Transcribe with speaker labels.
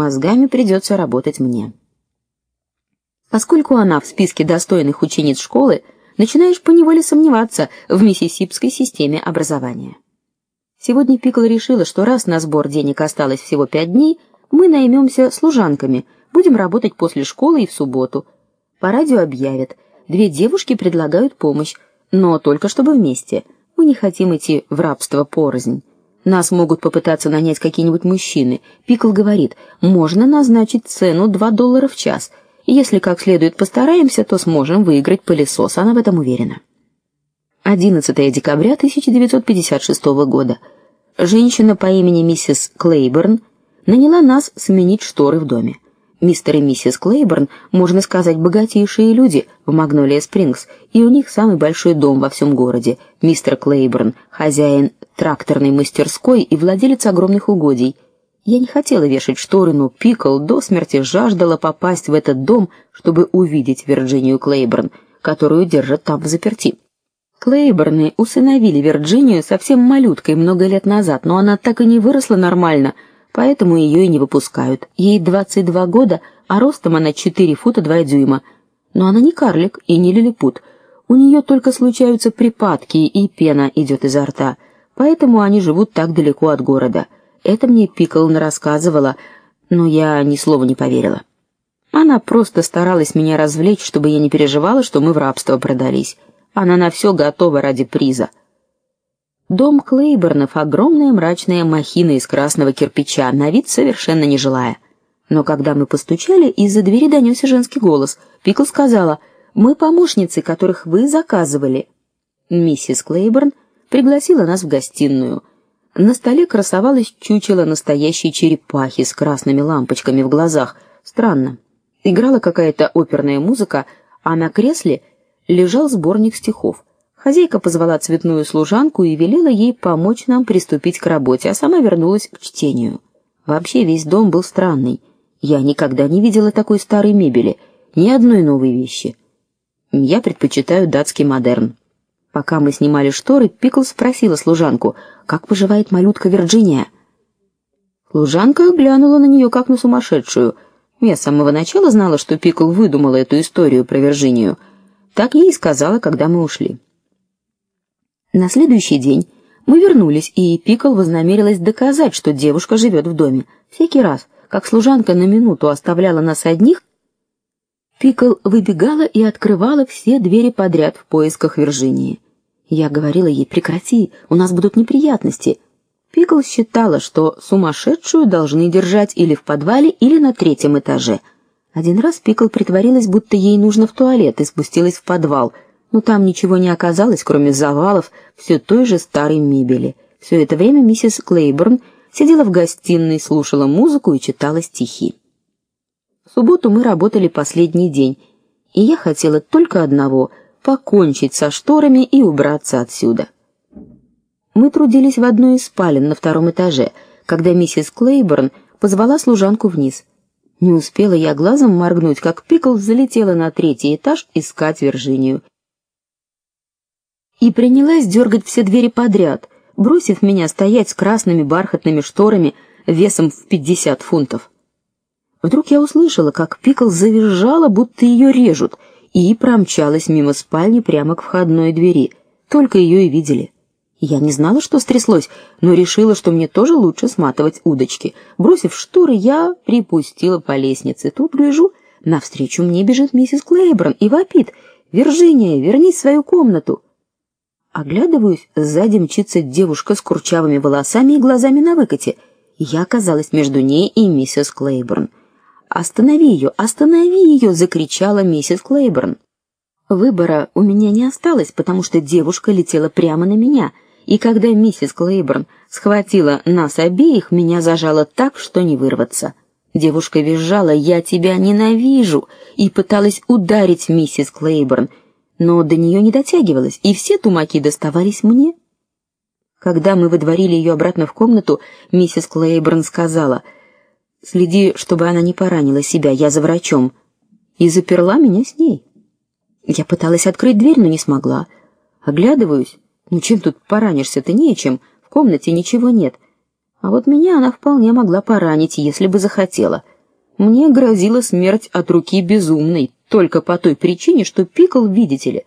Speaker 1: Мозгами придется работать мне. Поскольку она в списке достойных учениц школы, начинаешь поневоле сомневаться в миссисипской системе образования. Сегодня Пикл решила, что раз на сбор денег осталось всего пять дней, мы наймемся служанками, будем работать после школы и в субботу. По радио объявят: две девушки предлагают помощь, но только чтобы вместе. Мы не хотим идти в рабство порознь. Нас могут попытаться нанять какие-нибудь мужчины. Пикл говорит: "Можно назначить цену 2 доллара в час. Если как следует постараемся, то сможем выиграть пылесос". Она в этом уверена. 11 декабря 1956 года. Женщина по имени миссис Клейберн наняла нас сменить шторы в доме. Мистер и миссис Клейберн, можно сказать, богатейшие люди в Магнолия Спрингс, и у них самый большой дом во всем городе. Мистер Клейберн, хозяин тракторной мастерской и владелец огромных угодий. Я не хотела вешать шторы, но Пикл до смерти жаждала попасть в этот дом, чтобы увидеть Вирджинию Клейберн, которую держат там в заперти. Клейберны усыновили Вирджинию совсем малюткой много лет назад, но она так и не выросла нормально поэтому ее и не выпускают. Ей 22 года, а ростом она 4 фута 2 дюйма. Но она не карлик и не лилипут. У нее только случаются припадки, и пена идет изо рта. Поэтому они живут так далеко от города. Это мне Пиклн рассказывала, но я ни слова не поверила. Она просто старалась меня развлечь, чтобы я не переживала, что мы в рабство продались. Она на все готова ради приза. Дом Клейбернов огромная мрачная махина из красного кирпича, на вид совершенно нежилая. Но когда мы постучали, из-за двери донесся женский голос. Пикл сказала: "Мы помощницы, которых вы заказывали". Миссис Клейберн пригласила нас в гостиную. На столе красовалось чучело настоящей черепахи с красными лампочками в глазах. Странно. Играла какая-то оперная музыка, а на кресле лежал сборник стихов. Хозяйка позвала цветную служанку и велела ей помочь нам приступить к работе, а сама вернулась к чтению. Вообще весь дом был странный. Я никогда не видела такой старой мебели, ни одной новой вещи. Я предпочитаю датский модерн. Пока мы снимали шторы, Пикл спросила служанку: "Как поживает малютка Вирджиния?" Служанка глянула на нее как на сумасшедшую. Я с самого начала знала, что Пикл выдумала эту историю про Вирджинию. Так ей и сказала, когда мы ушли. На следующий день мы вернулись, и Пикл вознамерилась доказать, что девушка живет в доме. Всякий раз, как служанка на минуту оставляла нас одних, Пикл выбегала и открывала все двери подряд в поисках Виржинии. Я говорила ей: "Прекрати, у нас будут неприятности". Пикл считала, что сумасшедшую должны держать или в подвале, или на третьем этаже. Один раз Пикл притворилась, будто ей нужно в туалет, и спустилась в подвал но там ничего не оказалось, кроме завалов все той же старой мебели. Все это время миссис Клейборн сидела в гостиной, слушала музыку и читала стихи. В субботу мы работали последний день, и я хотела только одного покончить со шторами и убраться отсюда. Мы трудились в одной из спален на втором этаже, когда миссис Клейборн позвала служанку вниз. Не успела я глазом моргнуть, как Пикл залетела на третий этаж искать Виржинию и принялась дергать все двери подряд, бросив меня стоять с красными бархатными шторами весом в пятьдесят фунтов. Вдруг я услышала, как Пикл завизжала, будто ее режут, и промчалась мимо спальни прямо к входной двери. Только ее и видели. Я не знала, что стряслось, но решила, что мне тоже лучше сматывать удочки. Бросив шторы, я припустила по лестнице. Тут гляжу, навстречу мне бежит миссис Клейборн и вопит: "Виржиния, вернись в свою комнату!" Оглядываюсь, сзади мчится девушка с курчавыми волосами и глазами на выкате. Я оказалась между ней и миссис Клейборн. "Останови ее, останови ее!» — закричала миссис Клейборн. Выбора у меня не осталось, потому что девушка летела прямо на меня, и когда миссис Клейборн схватила нас обеих, меня зажало так, что не вырваться. Девушка визжала: "Я тебя ненавижу!" и пыталась ударить миссис Клейборн, но до нее не дотягивалось, и все тумаки доставались мне. Когда мы выдворили ее обратно в комнату, миссис Клейборн сказала: "Следи, чтобы она не поранила себя, я за врачом", и заперла меня с ней. Я пыталась открыть дверь, но не смогла. Оглядываюсь, ну чем тут поранишься-то нечем, в комнате ничего нет. А вот меня она вполне могла поранить, если бы захотела. Мне грозила смерть от руки безумной, только по той причине, что Пикл, видите ли,